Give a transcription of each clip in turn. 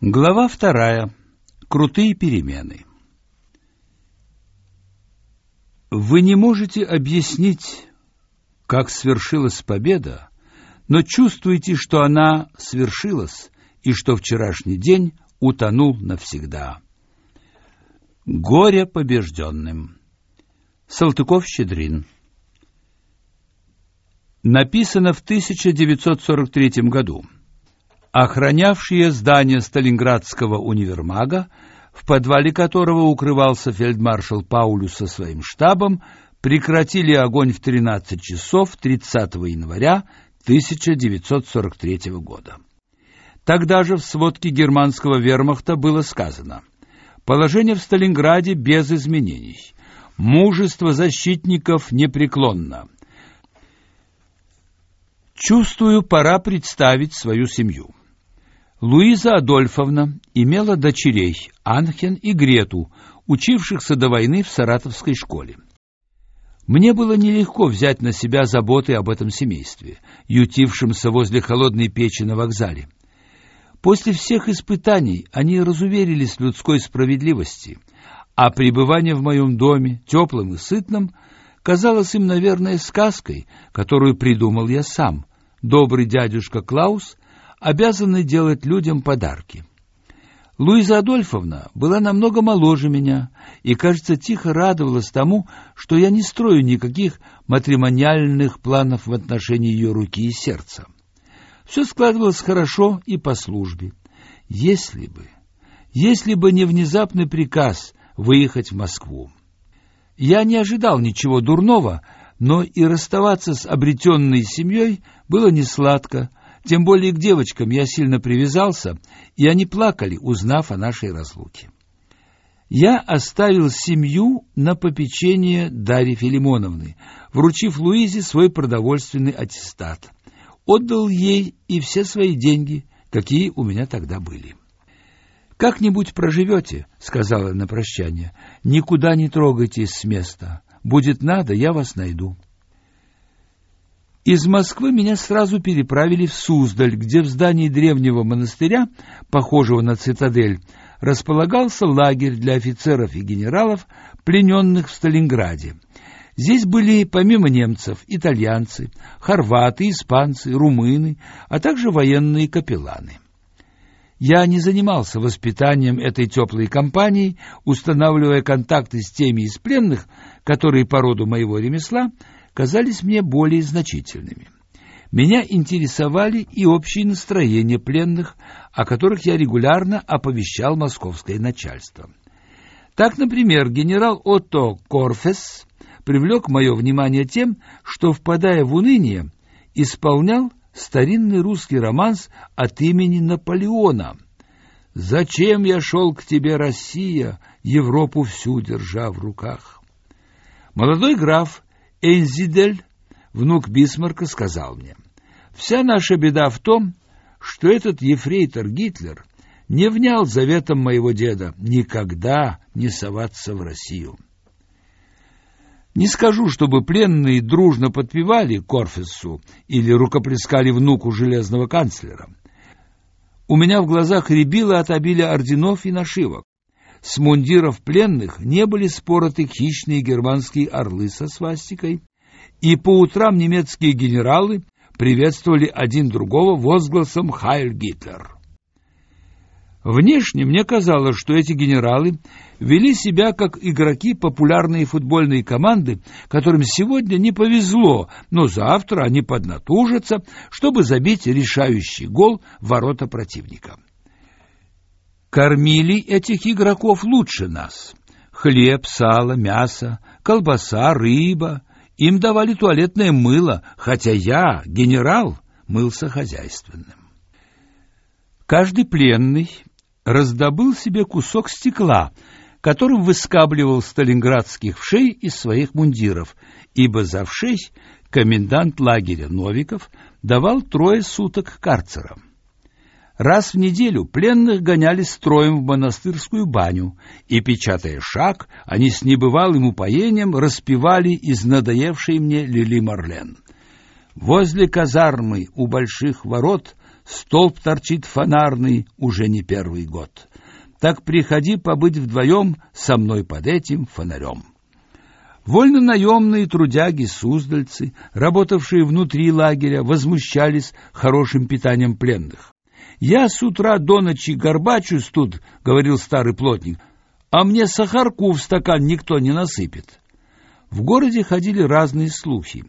Глава вторая. Крутые перемены. Вы не можете объяснить, как свершилась победа, но чувствуете, что она свершилась и что вчерашний день утонул навсегда. Горе побежденным. Салтыков-Щедрин. Написано в 1943 году охранявшие здание Сталинградского универмага, в подвале которого укрывался фельдмаршал Паулюс со своим штабом, прекратили огонь в 13 часов 30 января 1943 года. Тогда же в сводке германского вермахта было сказано: положение в Сталинграде без изменений. Мужество защитников непреклонно. Чувствую, пора представить свою семью. Луиза Адольфовна имела дочерей Анхен и Грету, учившихся до войны в Саратовской школе. Мне было нелегко взять на себя заботы об этом семействе, ютившемся возле холодной печи на вокзале. После всех испытаний они разуверились в людской справедливости, а пребывание в моем доме, теплым и сытным, казалось им, наверное, сказкой, которую придумал я сам. Добрый дядюшка Клаус обязаны делать людям подарки. Луиза Адольфовна была намного моложе меня и, кажется, тихо радовалась тому, что я не строю никаких матримониальных планов в отношении ее руки и сердца. Все складывалось хорошо и по службе. Если бы, если бы не внезапный приказ выехать в Москву. Я не ожидал ничего дурного, но и расставаться с обретенной семьей было несладко, тем более к девочкам я сильно привязался, и они плакали, узнав о нашей разлуке. Я оставил семью на попечение Дарьи Филимоновны, вручив Луизе свой продовольственный аттестат. Отдал ей и все свои деньги, какие у меня тогда были. «Как-нибудь проживете», — сказала на прощание. «Никуда не трогайтесь с места. Будет надо, я вас найду». Из Москвы меня сразу переправили в Суздаль, где в здании древнего монастыря, похожего на цитадель, располагался лагерь для офицеров и генералов, плененных в Сталинграде. Здесь были помимо немцев итальянцы, хорваты, испанцы, румыны, а также военные капелланы. Я не занимался воспитанием этой теплой компании, устанавливая контакты с теми из пленных, которые по роду моего ремесла казались мне более значительными. Меня интересовали и общие настроения пленных, о которых я регулярно оповещал московское начальство. Так, например, генерал Отто Корфес привлек мое внимание тем, что, впадая в уныние, исполнял старинный русский романс от имени Наполеона. «Зачем я шел к тебе, Россия, Европу всю держа в руках?» Молодой граф Эйнзидель, внук Бисмарка, сказал мне, «Вся наша беда в том, что этот ефрейтор Гитлер не внял заветом моего деда никогда не соваться в Россию». Не скажу, чтобы пленные дружно подпевали Корфессу или рукоплескали внуку железного канцлера. У меня в глазах рябило от обилия орденов и нашивок. С мундиров пленных не были спороты хищные германские орлы со свастикой, и по утрам немецкие генералы приветствовали один другого возгласом «Хайль Гитлер». Внешне мне казалось, что эти генералы вели себя как игроки популярной футбольной команды, которым сегодня не повезло, но завтра они поднатужатся, чтобы забить решающий гол в ворота противника. Кормили этих игроков лучше нас. Хлеб, сало, мясо, колбаса, рыба. Им давали туалетное мыло, хотя я, генерал, мылся хозяйственным. Каждый пленный раздобыл себе кусок стекла, которым выскабливал сталинградских вшей из своих мундиров, ибо за вшей комендант лагеря Новиков давал трое суток карцера. Раз в неделю пленных гоняли строем в монастырскую баню, и, печатая шаг, они с небывалым упоением распевали из надоевшей мне Лили Марлен. Возле казармы у больших ворот столб торчит фонарный уже не первый год. Так приходи побыть вдвоем со мной под этим фонарем. Вольно-наемные трудяги-суздальцы, работавшие внутри лагеря, возмущались хорошим питанием пленных. «Я с утра до ночи горбачусь тут», — говорил старый плотник, «а мне сахарку в стакан никто не насыпет». В городе ходили разные слухи.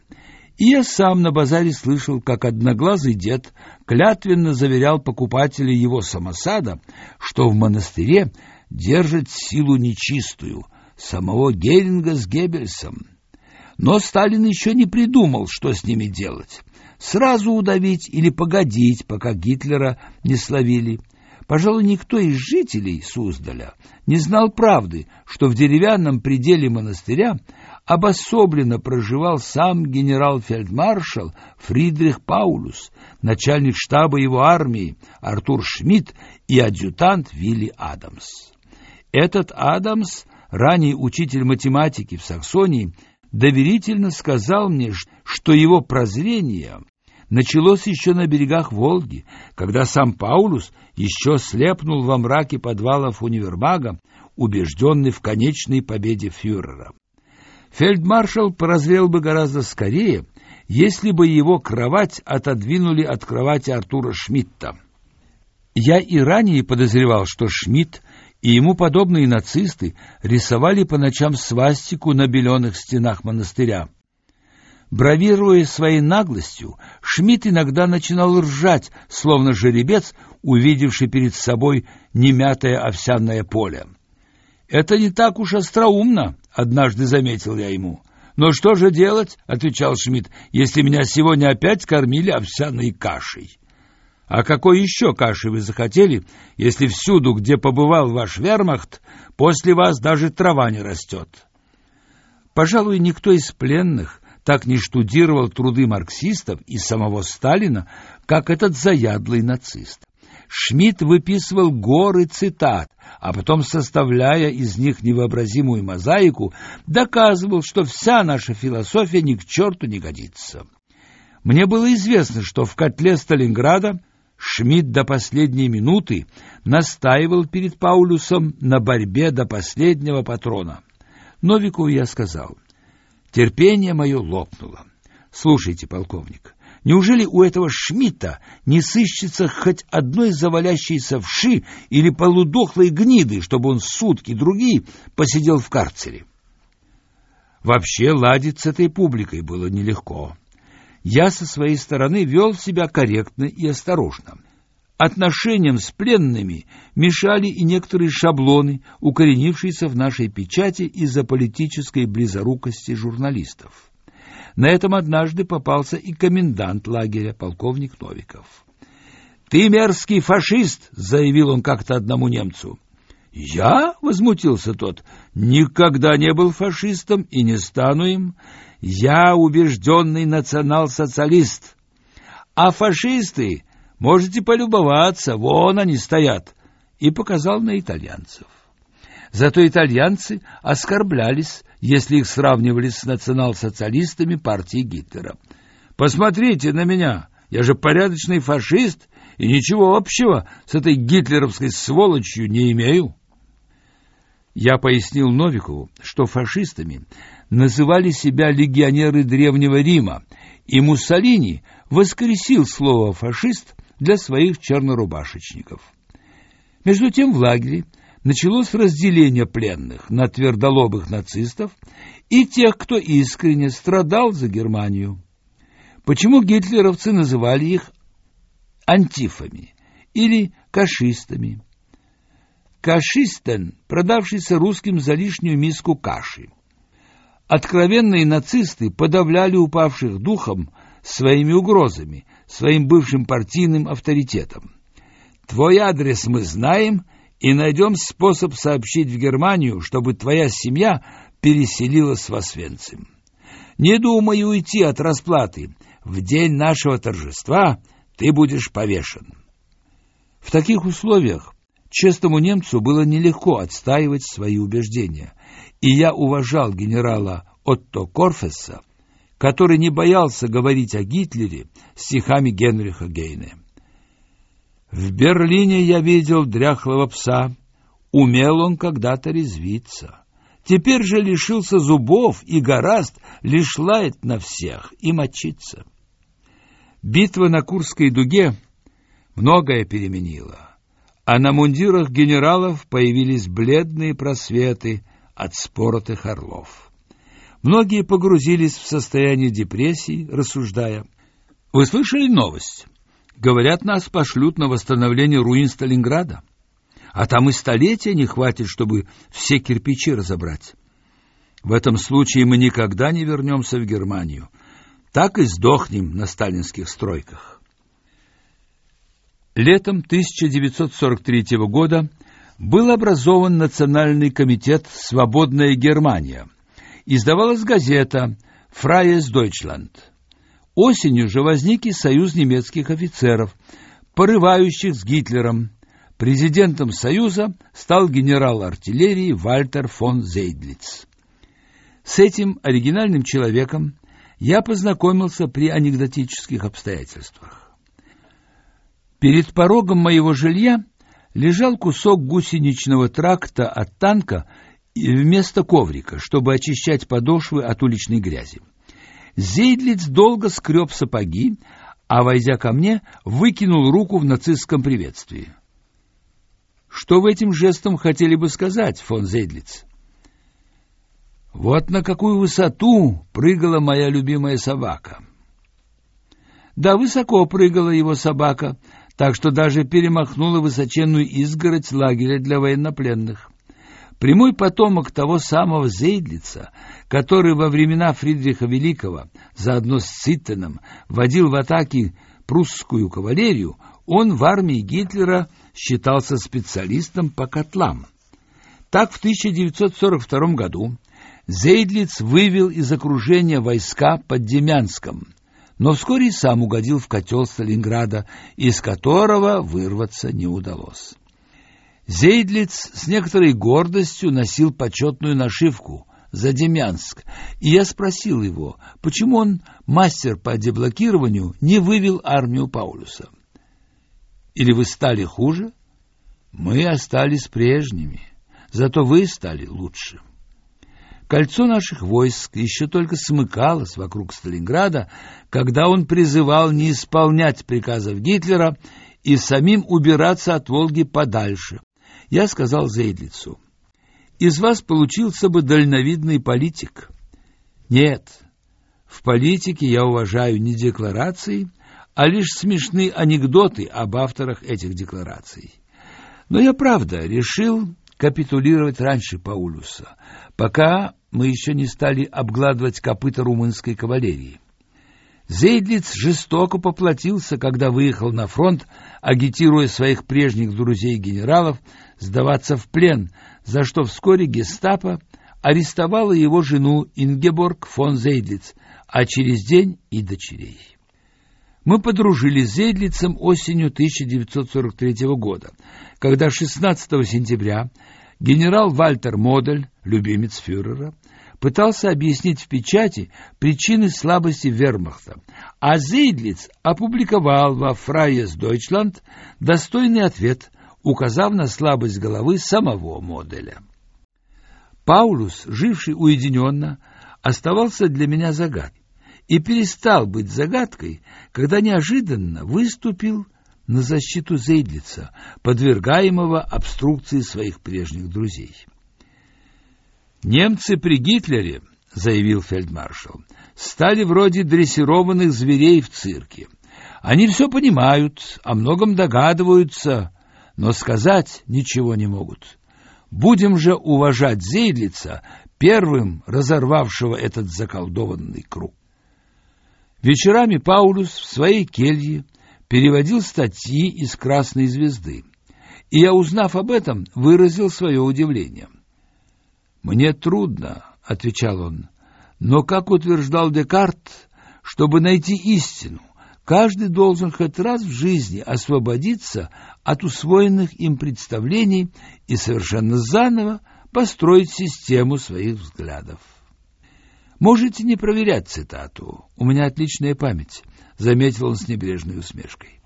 И я сам на базаре слышал, как одноглазый дед клятвенно заверял покупателей его самосада, что в монастыре держит силу нечистую, самого Геринга с Геббельсом. Но Сталин еще не придумал, что с ними делать. Сразу удавить или погодить, пока Гитлера не словили. Пожалуй, никто из жителей Суздаля не знал правды, что в деревянном пределе монастыря обособленно проживал сам генерал-фельдмаршал Фридрих Паулюс, начальник штаба его армии Артур Шмидт и адъютант Вилли Адамс. Этот Адамс, ранний учитель математики в Саксонии, доверительно сказал мне, что его прозрение началось еще на берегах Волги, когда сам Паулюс еще слепнул во мраке подвалов универмага, убежденный в конечной победе фюрера. Фельдмаршал прозрел бы гораздо скорее, если бы его кровать отодвинули от кровати Артура Шмидта. Я и ранее подозревал, что Шмидт и ему подобные нацисты рисовали по ночам свастику на беленых стенах монастыря. Бравируя своей наглостью, Шмидт иногда начинал ржать, словно жеребец, увидевший перед собой немятое овсяное поле. «Это не так уж остроумно», — однажды заметил я ему. «Но что же делать?» — отвечал Шмидт, «если меня сегодня опять кормили овсяной кашей». «А какой еще каши вы захотели, если всюду, где побывал ваш вермахт, после вас даже трава не растет?» Пожалуй, никто из пленных так не штудировал труды марксистов и самого Сталина, как этот заядлый нацист. Шмидт выписывал горы цитат, а потом, составляя из них невообразимую мозаику, доказывал, что вся наша философия ни к черту не годится. Мне было известно, что в котле Сталинграда Шмидт до последней минуты настаивал перед Паулюсом на борьбе до последнего патрона. Новикову я сказал, терпение мое лопнуло. Слушайте, полковник, Неужели у этого Шмидта не сыщется хоть одной завалящейся вши или полудохлой гниды, чтобы он сутки другие посидел в карцере? Вообще ладить с этой публикой было нелегко. Я со своей стороны вел себя корректно и осторожно. Отношениям с пленными мешали и некоторые шаблоны, укоренившиеся в нашей печати из-за политической близорукости журналистов. На этом однажды попался и комендант лагеря, полковник Новиков. «Ты мерзкий фашист!» — заявил он как-то одному немцу. «Я?» — возмутился тот. «Никогда не был фашистом и не стану им. Я убежденный национал-социалист. А фашисты, можете полюбоваться, вон они стоят!» И показал на итальянцев. Зато итальянцы оскорблялись, если их сравнивали с национал-социалистами партии Гитлера. Посмотрите на меня, я же порядочный фашист и ничего общего с этой гитлеровской сволочью не имею. Я пояснил Новикову, что фашистами называли себя легионеры Древнего Рима, и Муссолини воскресил слово «фашист» для своих чернорубашечников. Между тем в лагере началось разделение пленных на твердолобых нацистов и тех, кто искренне страдал за Германию. Почему гитлеровцы называли их антифами или кашистами? Кашистен, продавшийся русским за лишнюю миску каши. Откровенные нацисты подавляли упавших духом своими угрозами, своим бывшим партийным авторитетом. Твой адрес мы знаем — и найдем способ сообщить в Германию, чтобы твоя семья переселилась в Освенцим. Не думай уйти от расплаты. В день нашего торжества ты будешь повешен. В таких условиях честному немцу было нелегко отстаивать свои убеждения, и я уважал генерала Отто Корфесса, который не боялся говорить о Гитлере стихами Генриха Гейне. В Берлине я видел дряхлого пса. Умел он когда-то резвиться. Теперь же лишился зубов и гораст лишь лает на всех и мочиться. Битва на Курской дуге многое переменила, а на мундирах генералов появились бледные просветы от споротых орлов. Многие погрузились в состояние депрессии, рассуждая. Вы слышали новость? Говорят, нас пошлют на восстановление руин Сталинграда. А там и столетия не хватит, чтобы все кирпичи разобрать. В этом случае мы никогда не вернемся в Германию. Так и сдохнем на сталинских стройках. Летом 1943 года был образован Национальный комитет «Свободная Германия», издавалась газета «Freies Deutschland». Осенью же возник и союз немецких офицеров, порывающих с Гитлером. Президентом союза стал генерал артиллерии Вальтер фон Зейдлиц. С этим оригинальным человеком я познакомился при анекдотических обстоятельствах. Перед порогом моего жилья лежал кусок гусеничного тракта от танка вместо коврика, чтобы очищать подошвы от уличной грязи. Зейдлиц долго скреб сапоги, а, войдя ко мне, выкинул руку в нацистском приветствии. Что вы этим жестом хотели бы сказать, фон Зейдлиц? Вот на какую высоту прыгала моя любимая собака. Да, высоко прыгала его собака, так что даже перемахнула высоченную изгородь лагеря для военнопленных. Прямой потомок того самого Зейдлица, который во времена Фридриха Великого заодно с Циттеном водил в атаки прусскую кавалерию, он в армии Гитлера считался специалистом по котлам. Так в 1942 году Зейдлиц вывел из окружения войска под Демянском, но вскоре сам угодил в котел Сталинграда, из которого вырваться не удалось. Зейдлиц с некоторой гордостью носил почетную нашивку за Демянск, и я спросил его, почему он, мастер по деблокированию, не вывел армию Паулюса. Или вы стали хуже? Мы остались прежними, зато вы стали лучше. Кольцо наших войск еще только смыкалось вокруг Сталинграда, когда он призывал не исполнять приказов Гитлера и самим убираться от Волги подальше, я сказал Зейдлицу, из вас получился бы дальновидный политик. Нет, в политике я уважаю не декларации, а лишь смешные анекдоты об авторах этих деклараций. Но я правда решил капитулировать раньше Паулюса, пока мы еще не стали обгладывать копыта румынской кавалерии. Зейдлиц жестоко поплатился, когда выехал на фронт, агитируя своих прежних друзей-генералов сдаваться в плен, за что вскоре гестапо арестовало его жену Ингеборг фон Зейдлиц, а через день и дочерей. Мы подружились с Зейдлицем осенью 1943 года, когда 16 сентября генерал Вальтер Модель, любимец фюрера, пытался объяснить в печати причины слабости вермахта, а Зейдлиц опубликовал во «Фрайес Дойчланд» достойный ответ, указав на слабость головы самого моделя. Паулус, живший уединенно, оставался для меня загадкой и перестал быть загадкой, когда неожиданно выступил на защиту Зейдлица, подвергаемого обструкции своих прежних друзей. Немцы при Гитлере, заявил фельдмаршал, стали вроде дрессированных зверей в цирке. Они все понимают, о многом догадываются, но сказать ничего не могут. Будем же уважать Зейдлица, первым разорвавшего этот заколдованный круг. Вечерами Паулюс в своей келье переводил статьи из Красной звезды, и я, узнав об этом, выразил свое удивление. Мне трудно, отвечал он. Но как утверждал Декарт, чтобы найти истину, каждый должен хоть раз в жизни освободиться от усвоенных им представлений и совершенно заново построить систему своих взглядов. Можете не проверять цитату. У меня отличная память, заметил он с небрежной усмешкой.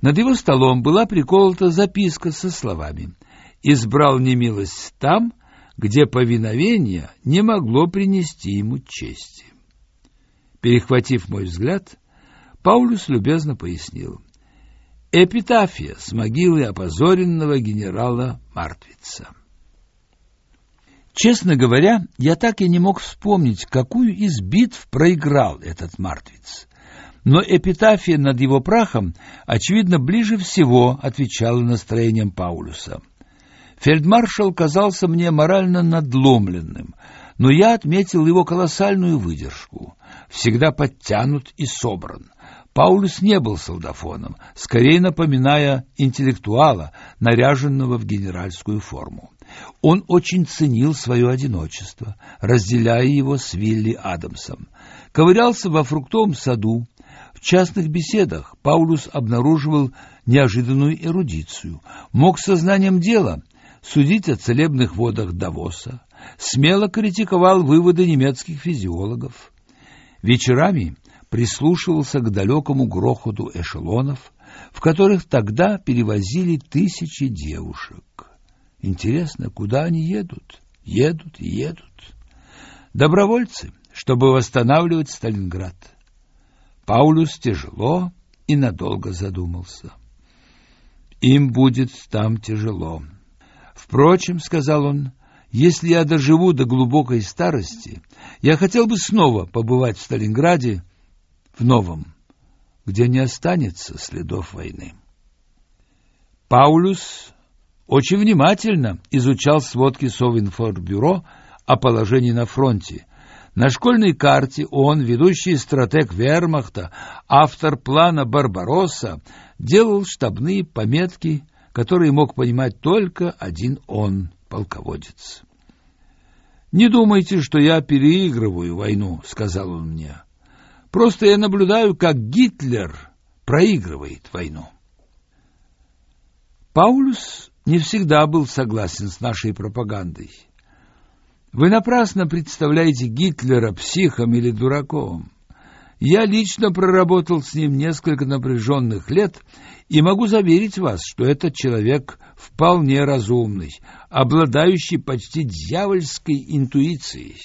Над его столом была приколота записка со словами «Избрал немилость там, где повиновение не могло принести ему чести». Перехватив мой взгляд, Паулюс любезно пояснил. Эпитафия с могилы опозоренного генерала Мартвица. Честно говоря, я так и не мог вспомнить, какую из битв проиграл этот Мартвиц. Но эпитафия над его прахом, очевидно, ближе всего отвечала настроениям Паулюса. Фельдмаршал казался мне морально надломленным, но я отметил его колоссальную выдержку. Всегда подтянут и собран. Паулюс не был солдафоном, скорее напоминая интеллектуала, наряженного в генеральскую форму. Он очень ценил свое одиночество, разделяя его с Вилли Адамсом. Ковырялся во фруктовом саду. В частных беседах Паулюс обнаруживал неожиданную эрудицию, мог сознанием дела судить о целебных водах Давоса, смело критиковал выводы немецких физиологов. Вечерами прислушивался к далекому грохоту эшелонов, в которых тогда перевозили тысячи девушек. Интересно, куда они едут? Едут и едут. Добровольцы, чтобы восстанавливать Сталинград. Паулюс тяжело и надолго задумался. Им будет там тяжело. Впрочем, сказал он, если я доживу до глубокой старости, я хотел бы снова побывать в Сталинграде в новом, где не останется следов войны. Паулюс очень внимательно изучал сводки Совинформбюро о положении на фронте. На школьной карте он, ведущий стратег вермахта, автор плана «Барбаросса», делал штабные пометки, которые мог понимать только один он, полководец. «Не думайте, что я переигрываю войну», — сказал он мне. «Просто я наблюдаю, как Гитлер проигрывает войну». Паулюс не всегда был согласен с нашей пропагандой. Вы напрасно представляете Гитлера психом или дураком. Я лично проработал с ним несколько напряженных лет и могу заверить вас, что этот человек вполне разумный, обладающий почти дьявольской интуицией.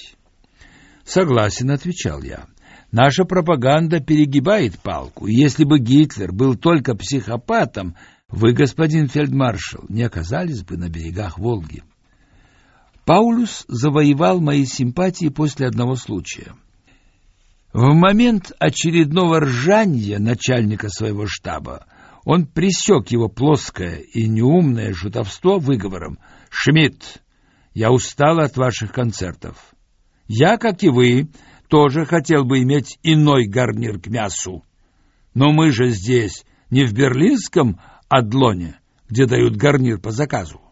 Согласен, отвечал я. Наша пропаганда перегибает палку. Если бы Гитлер был только психопатом, вы, господин фельдмаршал, не оказались бы на берегах Волги. Паулюс завоевал мои симпатии после одного случая. В момент очередного ржания начальника своего штаба он пресек его плоское и неумное шутовство выговором «Шмидт, я устал от ваших концертов. Я, как и вы, тоже хотел бы иметь иной гарнир к мясу. Но мы же здесь не в берлинском Адлоне, где дают гарнир по заказу.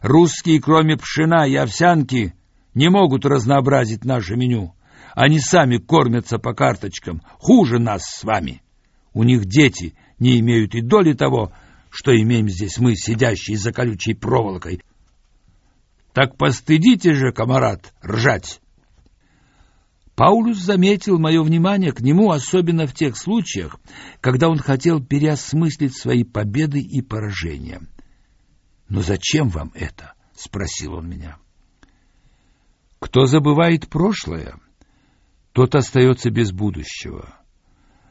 Русские, кроме пшена и овсянки, не могут разнообразить наше меню. Они сами кормятся по карточкам, хуже нас с вами. У них дети не имеют и доли того, что имеем здесь мы, сидящие за колючей проволокой. Так постыдите же, комарат, ржать. Паулюс заметил мое внимание к нему особенно в тех случаях, когда он хотел переосмыслить свои победы и поражения. «Но зачем вам это?» — спросил он меня. «Кто забывает прошлое, тот остается без будущего».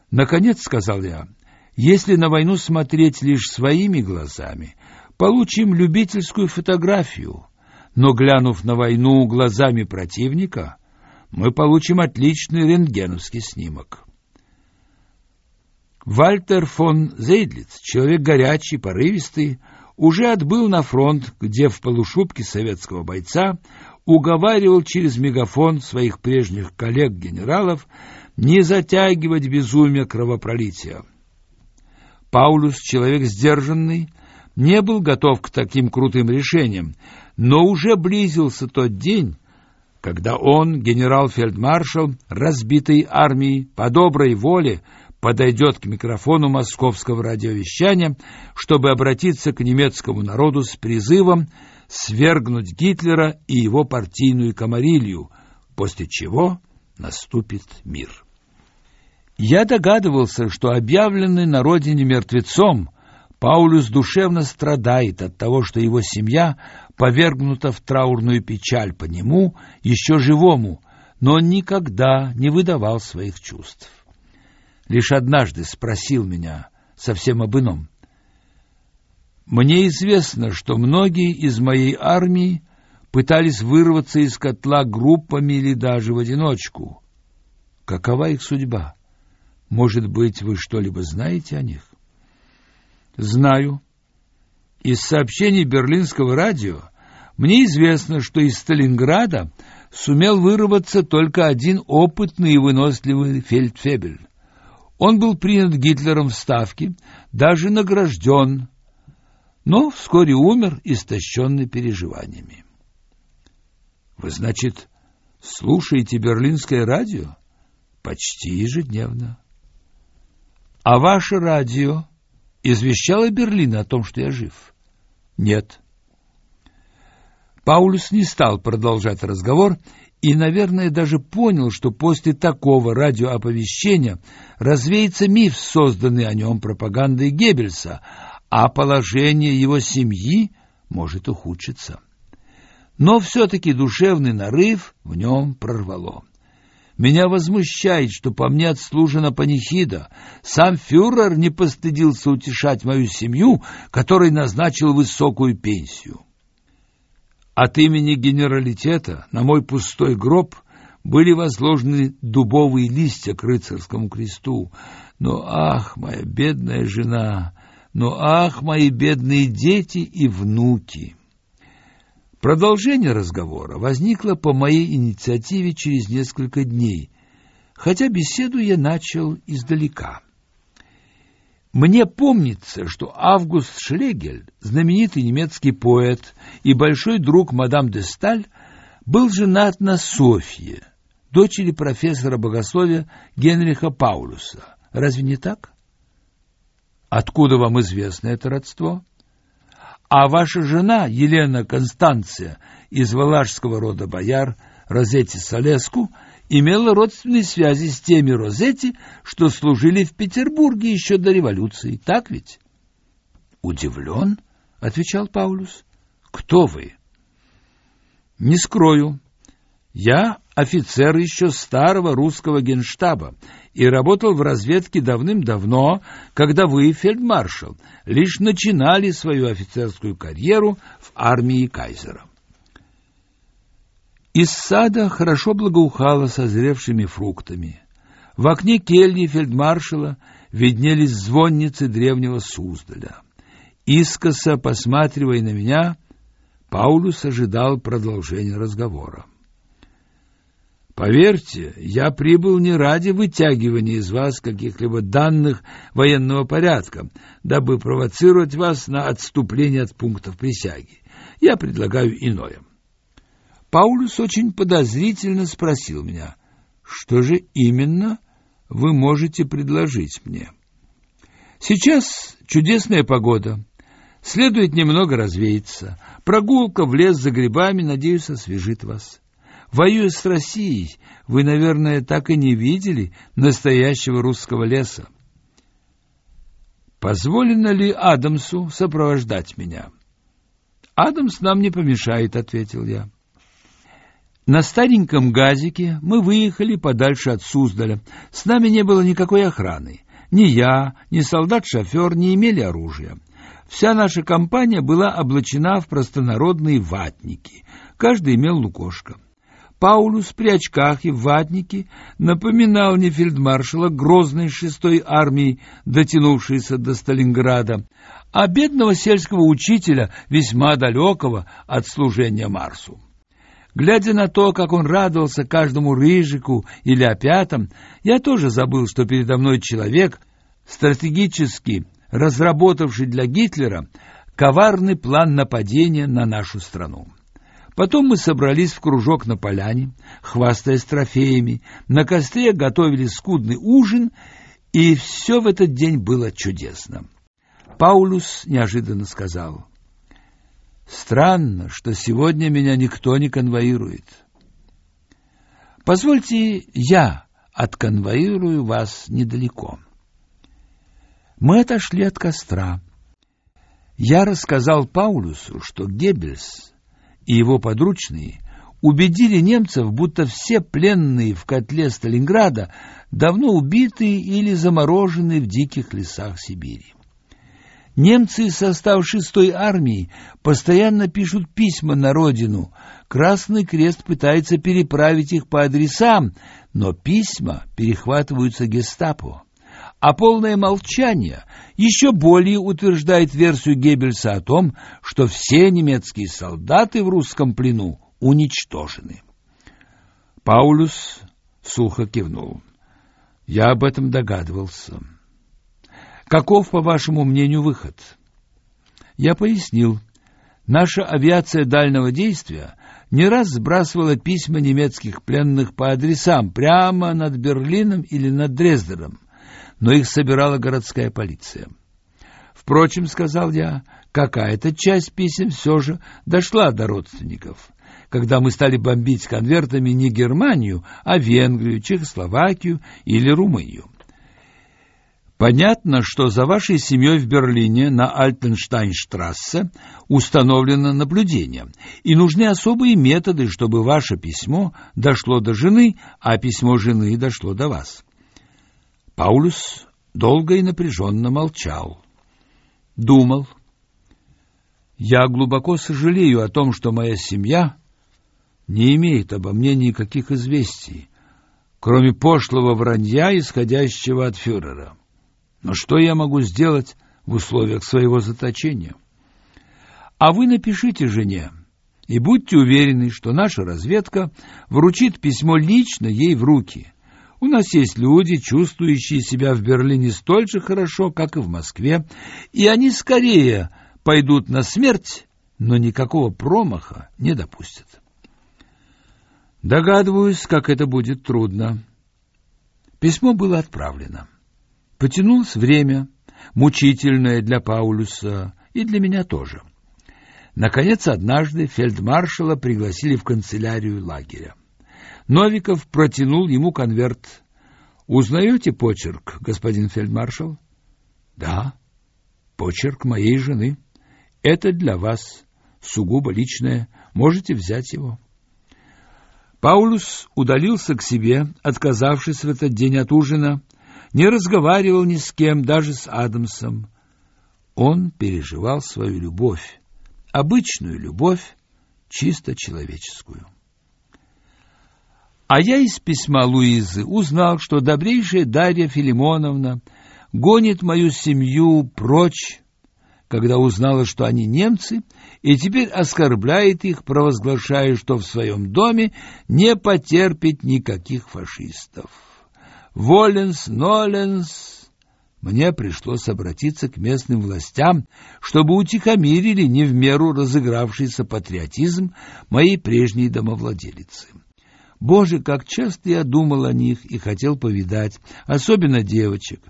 «Наконец», — сказал я, — «если на войну смотреть лишь своими глазами, получим любительскую фотографию, но, глянув на войну глазами противника, мы получим отличный рентгеновский снимок. Вальтер фон Зейдлиц, человек горячий, порывистый, уже отбыл на фронт, где в полушубке советского бойца уговаривал через мегафон своих прежних коллег-генералов не затягивать безумие кровопролития. Паулюс, человек сдержанный, не был готов к таким крутым решениям, но уже близился тот день, когда он, генерал-фельдмаршал разбитой армии, по доброй воле подойдет к микрофону московского радиовещания, чтобы обратиться к немецкому народу с призывом свергнуть Гитлера и его партийную комарилью, после чего наступит мир. Я догадывался, что объявленный на родине мертвецом Паулюс душевно страдает от того, что его семья повергнута в траурную печаль по нему, еще живому, но он никогда не выдавал своих чувств. Лишь однажды спросил меня совсем об ином. Мне известно, что многие из моей армии пытались вырваться из котла группами или даже в одиночку. Какова их судьба? Может быть, вы что-либо знаете о них? Знаю. Из сообщений берлинского радио мне известно, что из Сталинграда сумел вырваться только один опытный и выносливый фельдфебель. Он был принят Гитлером в Ставке, даже награжден, но вскоре умер, истощенный переживаниями. Вы, значит, слушаете берлинское радио? Почти ежедневно. А ваше радио извещало Берлин о том, что я жив? Нет. Паулюс не стал продолжать разговор и, наверное, даже понял, что после такого радиооповещения развеется миф, созданный о нем пропагандой Геббельса, а положение его семьи может ухудшиться. Но все-таки душевный нарыв в нем прорвало. Меня возмущает, что по мне отслужена панихида. Сам фюрер не постыдился утешать мою семью, которой назначил высокую пенсию. От имени генералитета на мой пустой гроб были возложены дубовые листья к рыцарскому кресту. Но ах, моя бедная жена, но ах, мои бедные дети и внуки! Продолжение разговора возникло по моей инициативе через несколько дней, хотя беседу я начал издалека. Мне помнится, что Август Шлегель, знаменитый немецкий поэт и большой друг мадам де Сталь, был женат на Софье, дочери профессора богословия Генриха Паулюса. Разве не так? Откуда вам известно это родство? А ваша жена, Елена Констанция, из валашского рода бояр Розетти Солеску, имела родственные связи с теми Розетти, что служили в Петербурге еще до революции. Так ведь? Удивлен, — отвечал Паулюс. Кто вы? Не скрою. Я офицер еще старого русского генштаба и работал в разведке давным-давно, когда вы, фельдмаршал, лишь начинали свою офицерскую карьеру в армии кайзера. Из сада хорошо благоухало созревшими фруктами. В окне кельи фельдмаршала виднелись звонницы древнего Суздаля. Искоса посматривая на меня, Паулюс ожидал продолжения разговора. Поверьте, я прибыл не ради вытягивания из вас каких-либо данных военного порядка, дабы провоцировать вас на отступление от пунктов присяги. Я предлагаю иное. Паулюс очень подозрительно спросил меня, что же именно вы можете предложить мне. Сейчас чудесная погода. Следует немного развеяться. Прогулка в лес за грибами, надеюсь, освежит вас. Воюя с Россией, вы, наверное, так и не видели настоящего русского леса. Позволено ли Адамсу сопровождать меня? Адамс нам не помешает, ответил я. На стареньком газике мы выехали подальше от Суздаля. С нами не было никакой охраны. Ни я, ни солдат-шофер не имели оружия. Вся наша компания была облачена в простонародные ватники. Каждый имел лукошко. Паулюс при очках и в ватнике напоминал не фельдмаршала грозной шестой армии, дотянувшейся до Сталинграда, а бедного сельского учителя, весьма далекого от служения Марсу. Глядя на то, как он радовался каждому рыжику или опятам, я тоже забыл, что передо мной человек, стратегически разработавший для Гитлера коварный план нападения на нашу страну. Потом мы собрались в кружок на поляне, хвастаясь трофеями, на костре готовили скудный ужин, и все в этот день было чудесно. Паулюс неожиданно сказал, Странно, что сегодня меня никто не конвоирует. Позвольте я отконвоирую вас недалеко. Мы отошли от костра. Я рассказал Паулюсу, что Геббельс и его подручные убедили немцев, будто все пленные в котле Сталинграда давно убиты или заморожены в диких лесах Сибири. Немцы из состава шестой армии постоянно пишут письма на родину. Красный крест пытается переправить их по адресам, но письма перехватываются гестапо. А полное молчание еще более утверждает версию Геббельса о том, что все немецкие солдаты в русском плену уничтожены. Паулюс сухо кивнул. Я об этом догадывался. Каков, по вашему мнению, выход? Я пояснил. Наша авиация дальнего действия не раз сбрасывала письма немецких пленных по адресам прямо над Берлином или над Дрезденом, но их собирала городская полиция. Впрочем, сказал я, какая-то часть писем все же дошла до родственников. Когда мы стали бомбить конвертами не Германию, а Венгрию, Чехословакию или Румынию. Понятно, что за вашей семьей в Берлине на Альтенштайнштрассе установлено наблюдение, и нужны особые методы, чтобы ваше письмо дошло до жены, а письмо жены дошло до вас. Паулюс долго и напряженно молчал. Думал. Я глубоко сожалею о том, что моя семья не имеет обо мне никаких известий, кроме пошлого вранья, исходящего от фюрера. Но что я могу сделать в условиях своего заточения? А вы напишите жене и будьте уверены, что наша разведка вручит письмо лично ей в руки. У нас есть люди, чувствующие себя в Берлине столь же хорошо, как и в Москве, и они скорее пойдут на смерть, но никакого промаха не допустят. Догадываюсь, как это будет трудно. Письмо было отправлено. Потянулось время, мучительное для Паулюса и для меня тоже. Наконец, однажды фельдмаршала пригласили в канцелярию лагеря. Новиков протянул ему конверт. «Узнаете почерк, господин фельдмаршал?» «Да, почерк моей жены. Это для вас, сугубо личное. Можете взять его». Паулюс удалился к себе, отказавшись в этот день от ужина, не разговаривал ни с кем, даже с Адамсом. Он переживал свою любовь, обычную любовь, чисто человеческую. А я из письма Луизы узнал, что добрейшая Дарья Филимоновна гонит мою семью прочь, когда узнала, что они немцы, и теперь оскорбляет их, провозглашая, что в своем доме не потерпит никаких фашистов. Воленс, Ноленс. Мне пришлось обратиться к местным властям, чтобы утихомирили не в меру разыгравшийся патриотизм моей прежней домовладелицы. Боже, как часто я думал о них и хотел повидать, особенно девочек.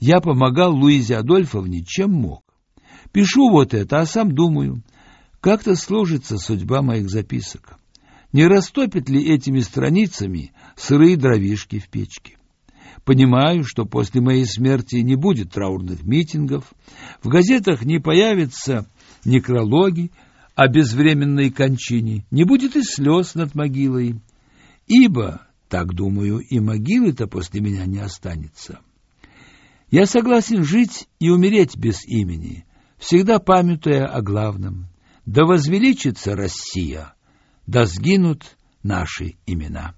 Я помогал Луизе Адольфовне, чем мог. Пишу вот это, а сам думаю, как-то сложится судьба моих записок. Не растопит ли этими страницами сырые дровишки в печке? Понимаю, что после моей смерти не будет траурных митингов, в газетах не появятся некрологи о безвременной кончине, не будет и слез над могилой, ибо, так думаю, и могилы-то после меня не останется. Я согласен жить и умереть без имени, всегда памятуя о главном. Да возвеличится Россия, да сгинут наши имена.